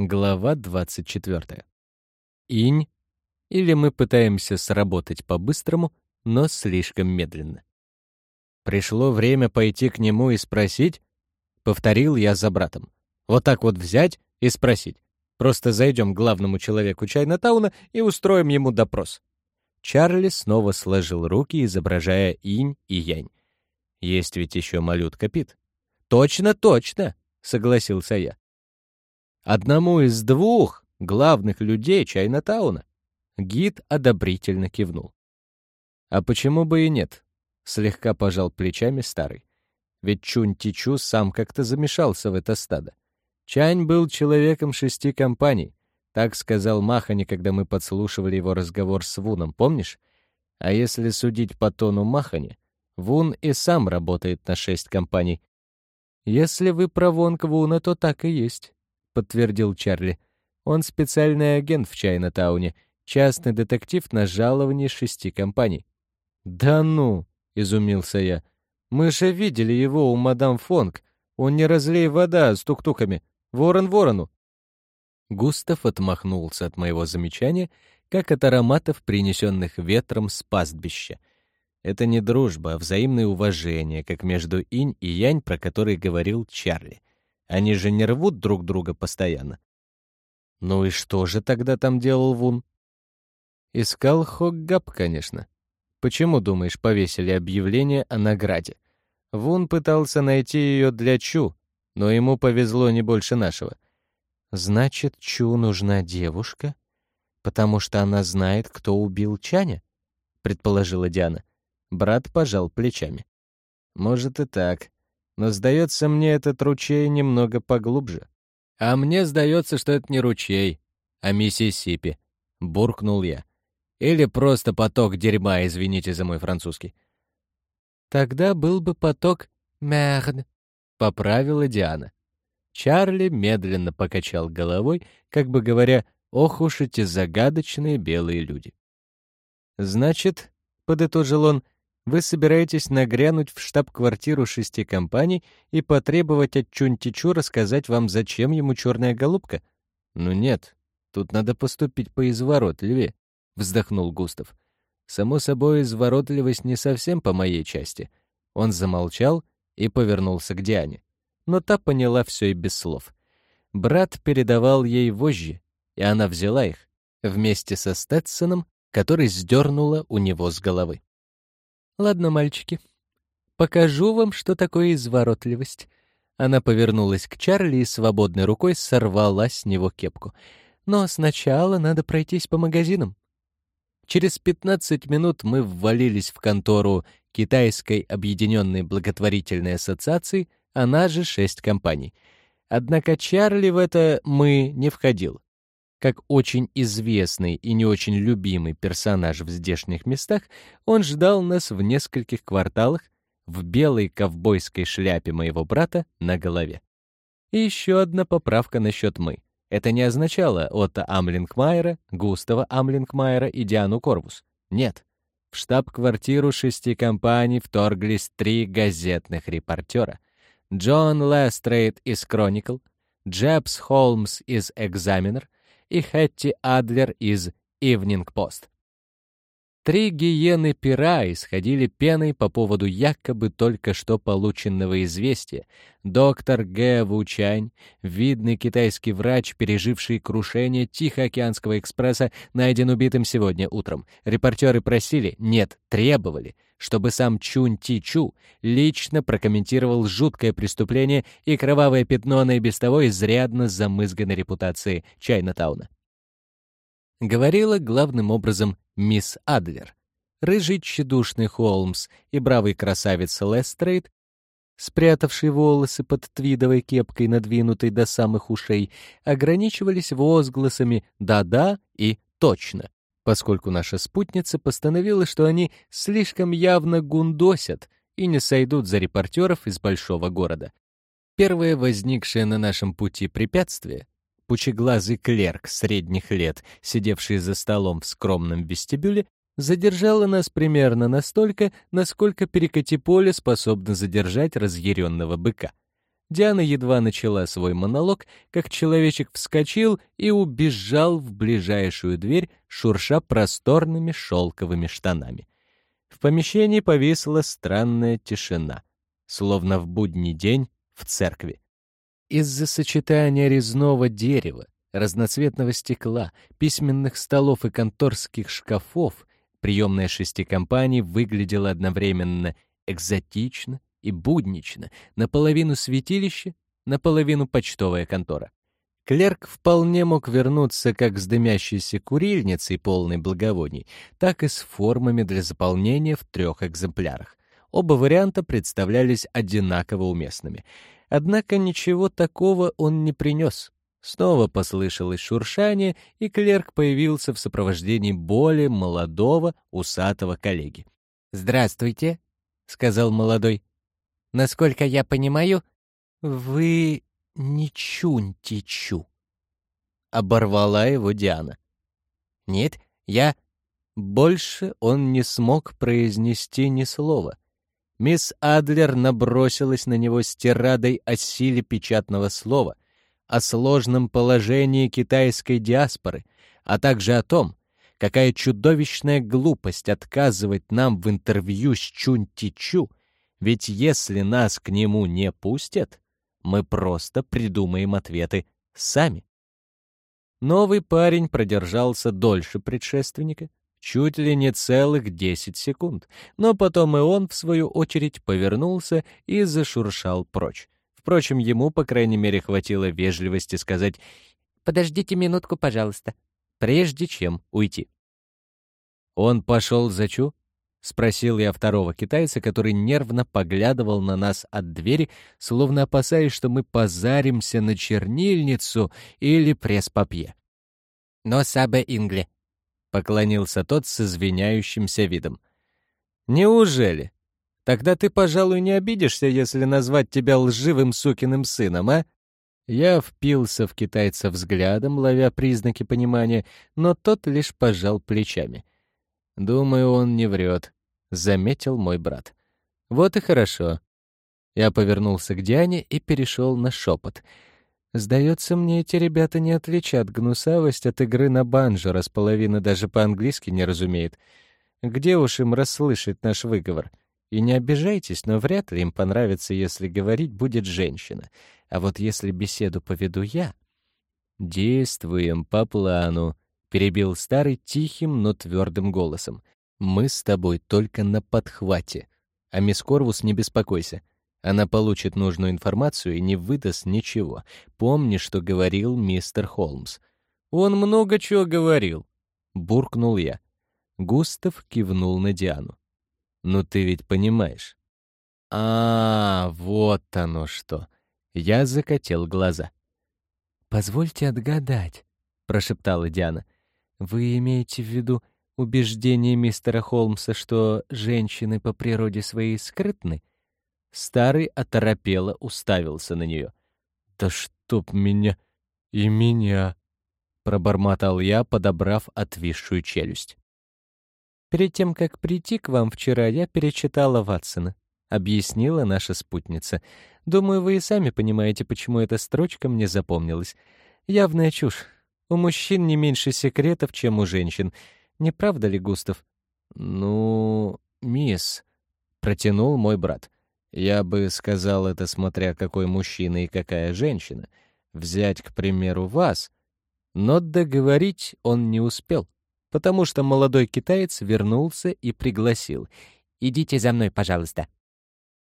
Глава 24. Инь. Или мы пытаемся сработать по-быстрому, но слишком медленно. Пришло время пойти к нему и спросить, повторил я за братом. Вот так вот взять и спросить. Просто зайдем к главному человеку Чайнатауна и устроим ему допрос. Чарли снова сложил руки, изображая инь и янь. Есть ведь еще малютка Пит. Точно, точно, согласился я. Одному из двух главных людей Чайнатауна. Гид одобрительно кивнул. А почему бы и нет? Слегка пожал плечами старый. Ведь Чунь Тичу сам как-то замешался в это стадо. Чань был человеком шести компаний. Так сказал Махани, когда мы подслушивали его разговор с Вуном, помнишь? А если судить по тону Махани, Вун и сам работает на шесть компаний. Если вы про Вонг Вуна, то так и есть подтвердил Чарли. Он специальный агент в Чайна-тауне, частный детектив на жаловании шести компаний. «Да ну!» — изумился я. «Мы же видели его у мадам Фонг. Он не разлей вода с тук-туками. Ворон ворону!» Густав отмахнулся от моего замечания, как от ароматов, принесенных ветром с пастбища. Это не дружба, а взаимное уважение, как между инь и янь, про который говорил Чарли. Они же не рвут друг друга постоянно. Ну и что же тогда там делал Вун? Искал Хоггап, конечно. Почему, думаешь, повесили объявление о награде? Вун пытался найти ее для Чу, но ему повезло не больше нашего. Значит, Чу нужна девушка, потому что она знает, кто убил Чаня? предположила Диана. Брат пожал плечами. Может и так но, сдается мне, этот ручей немного поглубже. А мне сдается, что это не ручей, а Миссисипи, — буркнул я. Или просто поток дерьма, извините за мой французский. Тогда был бы поток «мерд», — поправила Диана. Чарли медленно покачал головой, как бы говоря, «Ох уж эти загадочные белые люди». «Значит», — подытожил он, — вы собираетесь нагрянуть в штаб-квартиру шести компаний и потребовать от Чунтичу рассказать вам, зачем ему черная голубка? Ну нет, тут надо поступить по изворотливее, вздохнул Густав. Само собой, изворотливость не совсем по моей части. Он замолчал и повернулся к Диане. Но та поняла все и без слов. Брат передавал ей вожжи, и она взяла их, вместе со Стэтсоном, который сдернула у него с головы. Ладно, мальчики, покажу вам, что такое изворотливость. Она повернулась к Чарли и свободной рукой сорвала с него кепку. Но сначала надо пройтись по магазинам. Через 15 минут мы ввалились в контору Китайской объединенной благотворительной ассоциации, она же шесть компаний. Однако Чарли в это мы не входил. Как очень известный и не очень любимый персонаж в здешних местах, он ждал нас в нескольких кварталах в белой ковбойской шляпе моего брата на голове. И еще одна поправка насчет «мы». Это не означало Отто Амлингмайера, Густава Амлингмайера и Диану Корвус. Нет. В штаб-квартиру шести компаний вторглись три газетных репортера. Джон Лестрейд из «Кроникл», Джебс Холмс из «Экзаменер», и Хэтти Адлер из Evening Post. Три гиены-пера исходили пеной по поводу якобы только что полученного известия. Доктор Г. Вучань, видный китайский врач, переживший крушение Тихоокеанского экспресса, найден убитым сегодня утром. Репортеры просили, нет, требовали, чтобы сам Чунь Ти Чу лично прокомментировал жуткое преступление и кровавое пятно на и без того изрядно замызганной репутации Чайнатауна говорила главным образом мисс Адлер. Рыжий тщедушный Холмс и бравый красавец Лестрейд, спрятавший волосы под твидовой кепкой, надвинутой до самых ушей, ограничивались возгласами «да-да» и «точно», поскольку наша спутница постановила, что они слишком явно гундосят и не сойдут за репортеров из большого города. Первое возникшее на нашем пути препятствие пучеглазый клерк средних лет, сидевший за столом в скромном вестибюле, задержала нас примерно настолько, насколько перекати поле способно задержать разъяренного быка. Диана едва начала свой монолог, как человечек вскочил и убежал в ближайшую дверь, шурша просторными шелковыми штанами. В помещении повисла странная тишина, словно в будний день в церкви. Из-за сочетания резного дерева, разноцветного стекла, письменных столов и конторских шкафов приемная шести компаний выглядела одновременно экзотично и буднично, наполовину святилище, наполовину почтовая контора. Клерк вполне мог вернуться как с дымящейся курильницей, полной благовоний, так и с формами для заполнения в трех экземплярах. Оба варианта представлялись одинаково уместными. Однако ничего такого он не принес. Снова послышалось шуршание, и клерк появился в сопровождении более молодого, усатого коллеги. «Здравствуйте», — сказал молодой. «Насколько я понимаю, вы не чунтичу», — оборвала его Диана. «Нет, я...» Больше он не смог произнести ни слова. Мисс Адлер набросилась на него с тирадой о силе печатного слова — о сложном положении китайской диаспоры, а также о том, какая чудовищная глупость отказывать нам в интервью с Чунтичу, ведь если нас к нему не пустят, мы просто придумаем ответы сами. Новый парень продержался дольше предшественника, чуть ли не целых десять секунд, но потом и он, в свою очередь, повернулся и зашуршал прочь. Впрочем, ему, по крайней мере, хватило вежливости сказать «Подождите минутку, пожалуйста», прежде чем уйти. «Он пошел за Чу?» — спросил я второго китайца, который нервно поглядывал на нас от двери, словно опасаясь, что мы позаримся на чернильницу или пресс-папье. «Но сабе ингле», — поклонился тот с извиняющимся видом. «Неужели?» Тогда ты, пожалуй, не обидишься, если назвать тебя лживым сукиным сыном, а? Я впился в китайца взглядом, ловя признаки понимания, но тот лишь пожал плечами. «Думаю, он не врет», — заметил мой брат. «Вот и хорошо». Я повернулся к Диане и перешел на шепот. «Сдается мне, эти ребята не отличат гнусавость от игры на банджо, раз половина даже по-английски не разумеет. Где уж им расслышать наш выговор?» И не обижайтесь, но вряд ли им понравится, если говорить будет женщина. А вот если беседу поведу я... «Действуем по плану», — перебил старый тихим, но твердым голосом. «Мы с тобой только на подхвате. А мисс Корвус не беспокойся. Она получит нужную информацию и не выдаст ничего. Помни, что говорил мистер Холмс». «Он много чего говорил», — буркнул я. Густав кивнул на Диану. Ну ты ведь понимаешь. А, вот оно что. Я закатил глаза. Позвольте отгадать, прошептала Диана. Вы имеете в виду убеждение мистера Холмса, что женщины по природе своей скрытны? Старый оторопело уставился на нее. Да чтоб меня и меня, пробормотал я, подобрав отвисшую челюсть. Перед тем, как прийти к вам вчера, я перечитала Ватсона, объяснила наша спутница. Думаю, вы и сами понимаете, почему эта строчка мне запомнилась. Явная чушь. У мужчин не меньше секретов, чем у женщин. Не правда ли, Густав? Ну, мисс, протянул мой брат. Я бы сказал это, смотря какой мужчина и какая женщина. Взять, к примеру, вас. Но договорить он не успел потому что молодой китаец вернулся и пригласил. «Идите за мной, пожалуйста».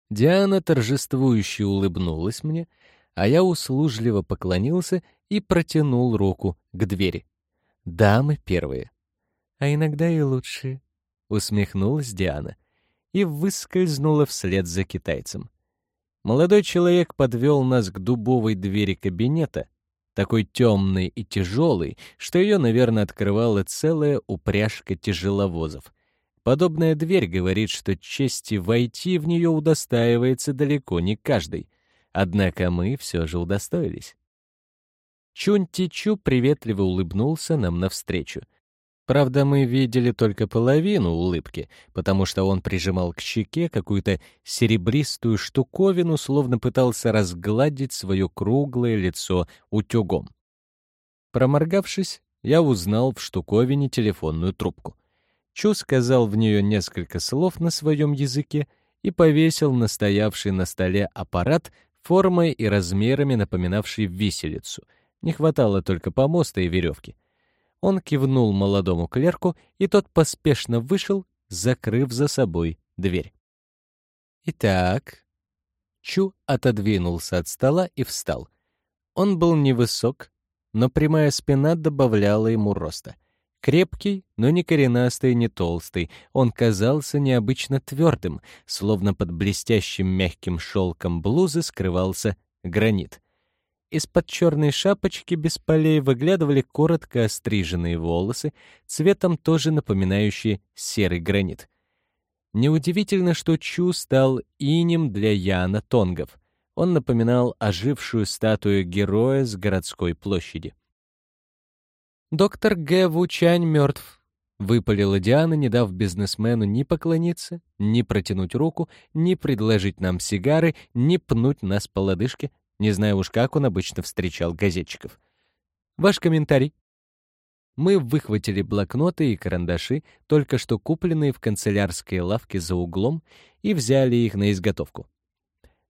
Диана торжествующе улыбнулась мне, а я услужливо поклонился и протянул руку к двери. «Дамы первые». «А иногда и лучшие», — усмехнулась Диана и выскользнула вслед за китайцем. Молодой человек подвел нас к дубовой двери кабинета, такой темной и тяжелой, что ее, наверное, открывала целая упряжка тяжеловозов. Подобная дверь говорит, что чести войти в нее удостаивается далеко не каждый. Однако мы все же удостоились. Чунь-Ти-Чу приветливо улыбнулся нам навстречу. Правда, мы видели только половину улыбки, потому что он прижимал к щеке какую-то серебристую штуковину, словно пытался разгладить свое круглое лицо утюгом. Проморгавшись, я узнал в штуковине телефонную трубку. Чу сказал в нее несколько слов на своем языке и повесил на стоявший на столе аппарат формой и размерами напоминавший виселицу. Не хватало только помоста и веревки. Он кивнул молодому клерку, и тот поспешно вышел, закрыв за собой дверь. Итак, Чу отодвинулся от стола и встал. Он был невысок, но прямая спина добавляла ему роста. Крепкий, но не коренастый, не толстый, он казался необычно твердым, словно под блестящим мягким шелком блузы скрывался гранит. Из-под черной шапочки без полей выглядывали коротко остриженные волосы, цветом тоже напоминающие серый гранит. Неудивительно, что Чу стал инем для Яна Тонгов. Он напоминал ожившую статую героя с городской площади. «Доктор Г. Вучань мертв», — выпалила Диана, не дав бизнесмену ни поклониться, ни протянуть руку, ни предложить нам сигары, ни пнуть нас по лодыжке, не знаю уж, как он обычно встречал газетчиков. Ваш комментарий. Мы выхватили блокноты и карандаши, только что купленные в канцелярской лавке за углом, и взяли их на изготовку.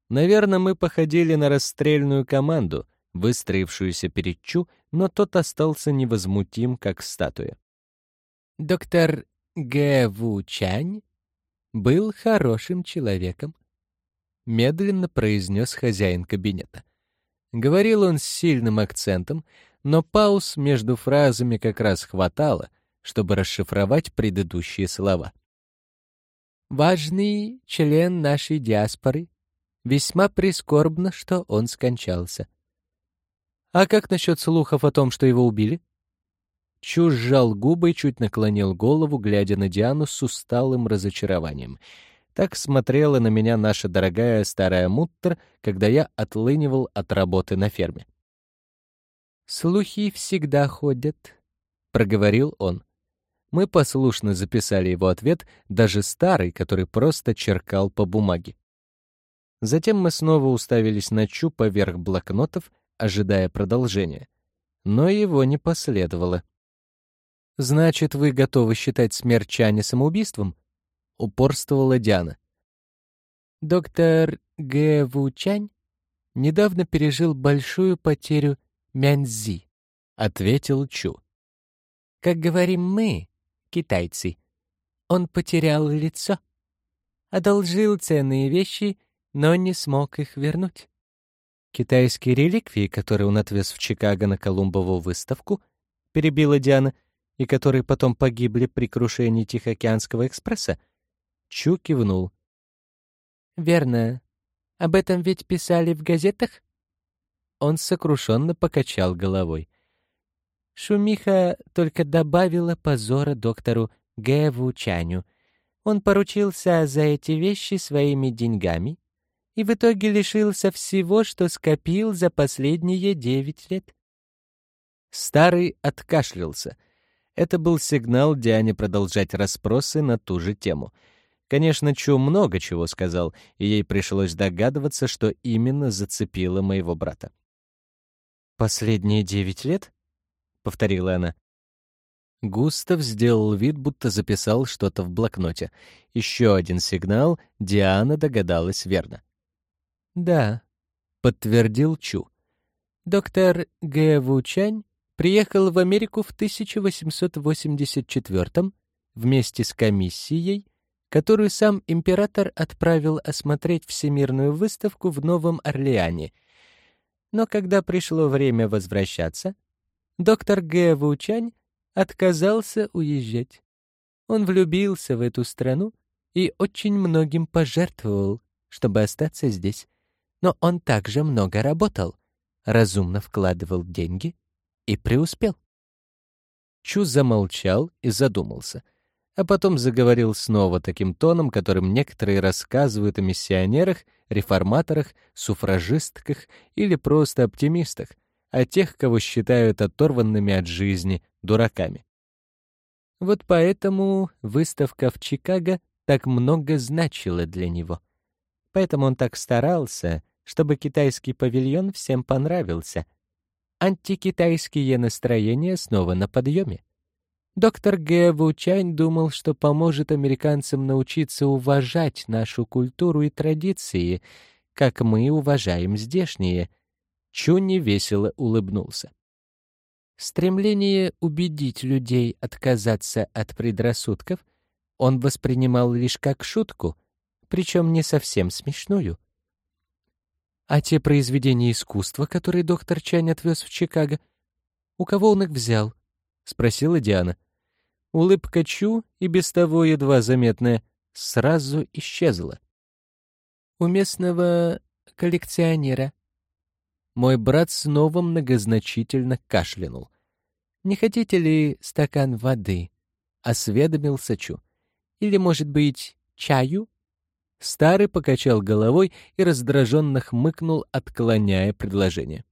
Наверное, мы походили на расстрельную команду, выстроившуюся перед Чу, но тот остался невозмутим, как статуя. Доктор Гэ Ву Чань был хорошим человеком, — медленно произнес хозяин кабинета. Говорил он с сильным акцентом, но пауз между фразами как раз хватало, чтобы расшифровать предыдущие слова. «Важный член нашей диаспоры. Весьма прискорбно, что он скончался. А как насчет слухов о том, что его убили?» Чу сжал губы и чуть наклонил голову, глядя на Диану с усталым разочарованием — так смотрела на меня наша дорогая старая муттер, когда я отлынивал от работы на ферме. «Слухи всегда ходят», — проговорил он. Мы послушно записали его ответ, даже старый, который просто черкал по бумаге. Затем мы снова уставились на Чу поверх блокнотов, ожидая продолжения. Но его не последовало. «Значит, вы готовы считать смерть Чани самоубийством?» — упорствовала Диана. Доктор Гэ Ву Чань недавно пережил большую потерю Мяньзи, — ответил Чу. Как говорим мы, китайцы, он потерял лицо, одолжил ценные вещи, но не смог их вернуть. Китайские реликвии, которые он отвез в Чикаго на Колумбову выставку, перебила Диана, и которые потом погибли при крушении Тихоокеанского экспресса, Чу кивнул. «Верно. Об этом ведь писали в газетах?» Он сокрушенно покачал головой. Шумиха только добавила позора доктору Гэву Чаню. Он поручился за эти вещи своими деньгами и в итоге лишился всего, что скопил за последние девять лет. Старый откашлялся. Это был сигнал Диане продолжать расспросы на ту же тему — Конечно, Чу много чего сказал, и ей пришлось догадываться, что именно зацепило моего брата. «Последние девять лет?» — повторила она. Густав сделал вид, будто записал что-то в блокноте. Еще один сигнал, Диана догадалась верно. «Да», — подтвердил Чу. «Доктор Гэ Ву Чань приехал в Америку в 1884 вместе с комиссией, которую сам император отправил осмотреть Всемирную выставку в Новом Орлеане. Но когда пришло время возвращаться, доктор Г. Вучань отказался уезжать. Он влюбился в эту страну и очень многим пожертвовал, чтобы остаться здесь. Но он также много работал, разумно вкладывал деньги и преуспел. Чу замолчал и задумался — а потом заговорил снова таким тоном, которым некоторые рассказывают о миссионерах, реформаторах, суфражистках или просто оптимистах, о тех, кого считают оторванными от жизни дураками. Вот поэтому выставка в Чикаго так много значила для него. Поэтому он так старался, чтобы китайский павильон всем понравился. Антикитайские настроения снова на подъеме. Доктор Гэ Вучань думал, что поможет американцам научиться уважать нашу культуру и традиции, как мы уважаем здешние. Чунни весело улыбнулся. Стремление убедить людей отказаться от предрассудков он воспринимал лишь как шутку, причем не совсем смешную. А те произведения искусства, которые доктор Чань отвез в Чикаго, у кого он их взял? спросила Диана. Улыбка Чу, и без того едва заметная, сразу исчезла. У местного коллекционера. Мой брат снова многозначительно кашлянул. «Не хотите ли стакан воды?» — осведомился Чу. «Или, может быть, чаю?» Старый покачал головой и раздраженно хмыкнул, отклоняя предложение.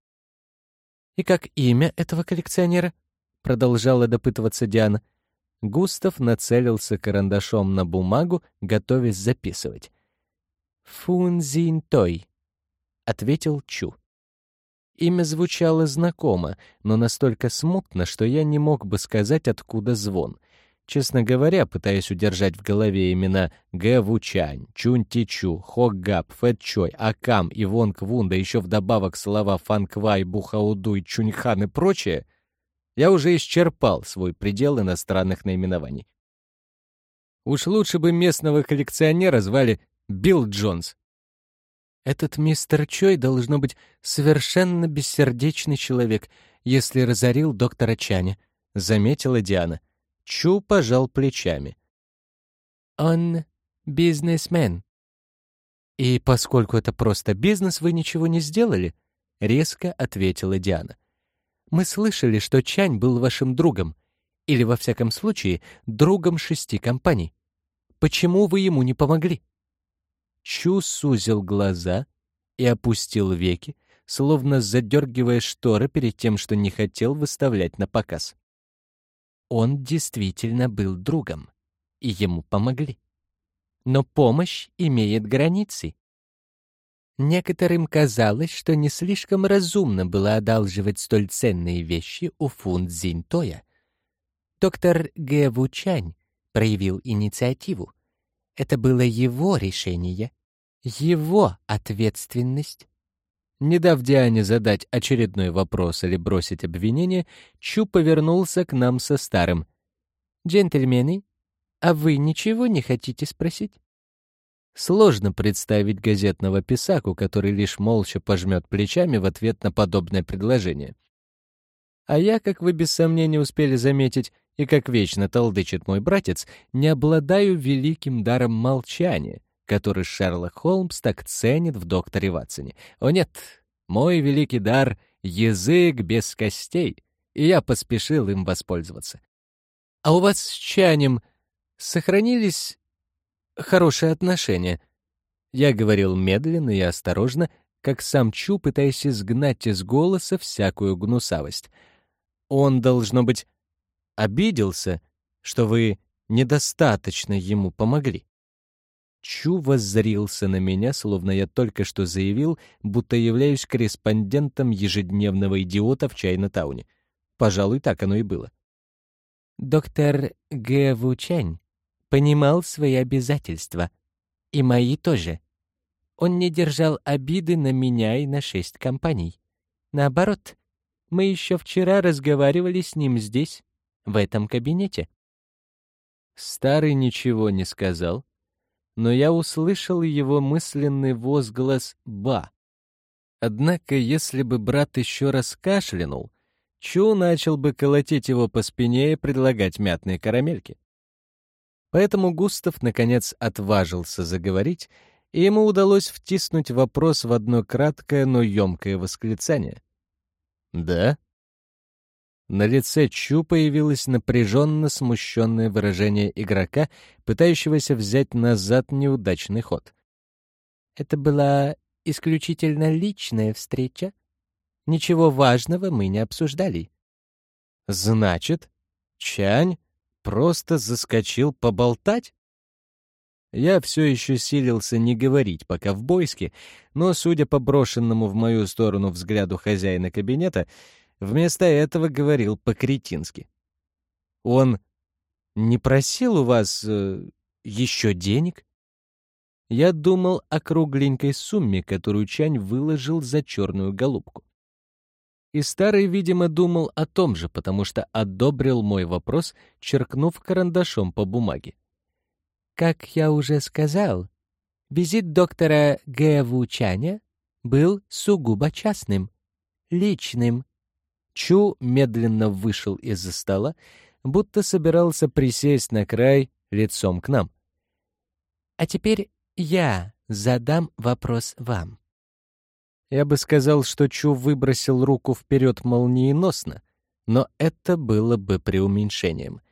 «И как имя этого коллекционера?» — продолжала допытываться Диана. Густав нацелился карандашом на бумагу, готовясь записывать. «Фунзинтой», — ответил Чу. Имя звучало знакомо, но настолько смутно, что я не мог бы сказать, откуда звон — Честно говоря, пытаясь удержать в голове имена Гэ Вучань, Чунь Тичу, Хоггап, Фэт Чой, Акам и Вонг Вун, да еще вдобавок слова Фанквай, Бухаудуй, Чуньхан и прочее, я уже исчерпал свой предел иностранных наименований. Уж лучше бы местного коллекционера звали Билл Джонс. Этот мистер Чой должно быть совершенно бессердечный человек, если разорил доктора Чаня, заметила Диана. — Чу пожал плечами. «Он бизнесмен». «И поскольку это просто бизнес, вы ничего не сделали?» — резко ответила Диана. «Мы слышали, что Чань был вашим другом, или, во всяком случае, другом шести компаний. Почему вы ему не помогли?» Чу сузил глаза и опустил веки, словно задергивая шторы перед тем, что не хотел выставлять на показ. Он действительно был другом, и ему помогли. Но помощь имеет границы. Некоторым казалось, что не слишком разумно было одалживать столь ценные вещи у фунт Зинтоя. Доктор Гэ Вучань проявил инициативу. Это было его решение, его ответственность. Не дав Диане задать очередной вопрос или бросить обвинение, Чу повернулся к нам со старым. «Джентльмены, а вы ничего не хотите спросить?» Сложно представить газетного писаку, который лишь молча пожмет плечами в ответ на подобное предложение. А я, как вы без сомнения успели заметить, и как вечно толдычит мой братец, не обладаю великим даром молчания — который Шерлок Холмс так ценит в докторе Ватсоне. О нет, мой великий дар — язык без костей, и я поспешил им воспользоваться. А у вас с Чанем сохранились хорошие отношения? Я говорил медленно и осторожно, как сам Чу, пытаясь изгнать из голоса всякую гнусавость. Он, должно быть, обиделся, что вы недостаточно ему помогли. Чу воззрился на меня, словно я только что заявил, будто являюсь корреспондентом ежедневного идиота в Чайна-тауне. Пожалуй, так оно и было. Доктор Гэ Вучань понимал свои обязательства. И мои тоже. Он не держал обиды на меня и на шесть компаний. Наоборот, мы еще вчера разговаривали с ним здесь, в этом кабинете. Старый ничего не сказал, но я услышал его мысленный возглас «ба». Однако, если бы брат еще раз кашлянул, Чу начал бы колотить его по спине и предлагать мятные карамельки. Поэтому Густав, наконец, отважился заговорить, и ему удалось втиснуть вопрос в одно краткое, но емкое восклицание. «Да?» На лице Чу появилось напряженно смущенное выражение игрока, пытающегося взять назад неудачный ход. «Это была исключительно личная встреча. Ничего важного мы не обсуждали». «Значит, Чань просто заскочил поболтать? Я все еще силился не говорить пока в бойске, но, судя по брошенному в мою сторону взгляду хозяина кабинета, вместо этого говорил по-кретински. «Он не просил у вас э, еще денег?» Я думал о кругленькой сумме, которую Чань выложил за черную голубку. И старый, видимо, думал о том же, потому что одобрил мой вопрос, черкнув карандашом по бумаге. Как я уже сказал, визит доктора Г. Чаня был сугубо частным, личным. Чу медленно вышел из-за стола, будто собирался присесть на край лицом к нам. А теперь я задам вопрос вам. Я бы сказал, что Чу выбросил руку вперед молниеносно, но это было бы преуменьшением —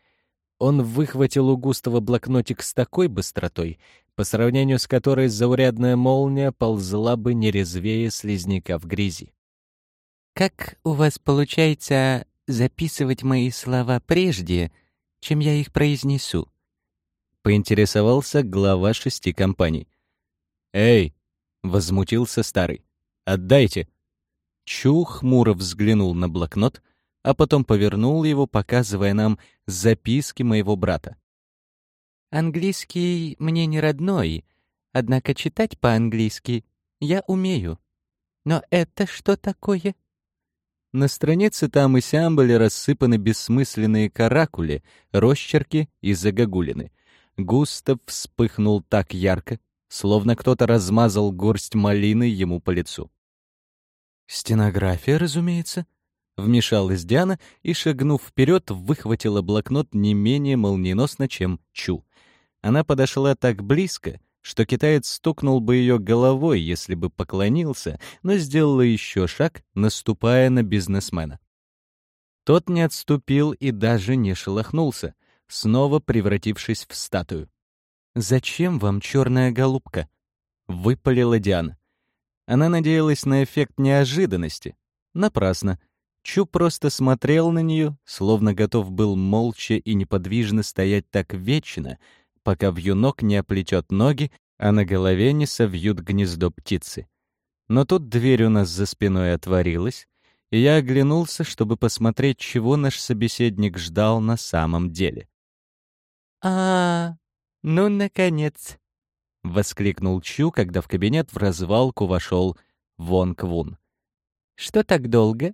он выхватил у Густава блокнотик с такой быстротой, по сравнению с которой заурядная молния ползла бы не резвее слизняка в грязи. «Как у вас получается записывать мои слова прежде, чем я их произнесу?» — поинтересовался глава шести компаний. «Эй!» — возмутился старый. «Отдайте!» Чу хмуро взглянул на блокнот, а потом повернул его, показывая нам записки моего брата. «Английский мне не родной, однако читать по-английски я умею. Но это что такое?» На странице там и сям были рассыпаны бессмысленные каракули, росчерки и загогулины. Густав вспыхнул так ярко, словно кто-то размазал горсть малины ему по лицу. «Стенография, разумеется», Вмешалась Диана и, шагнув вперед, выхватила блокнот не менее молниеносно, чем Чу. Она подошла так близко, что китаец стукнул бы ее головой, если бы поклонился, но сделала еще шаг, наступая на бизнесмена. Тот не отступил и даже не шелохнулся, снова превратившись в статую. «Зачем вам черная голубка?» — выпалила Диана. Она надеялась на эффект неожиданности. Напрасно. Чу просто смотрел на нее, словно готов был молча и неподвижно стоять так вечно, пока вьюнок не оплетет ноги, а на голове не совьют гнездо птицы. Но тут дверь у нас за спиной отворилась, и я оглянулся, чтобы посмотреть, чего наш собеседник ждал на самом деле. «А, ну, наконец!» — воскликнул Чу, когда в кабинет в развалку вошел Вон Квун. «Что так долго?»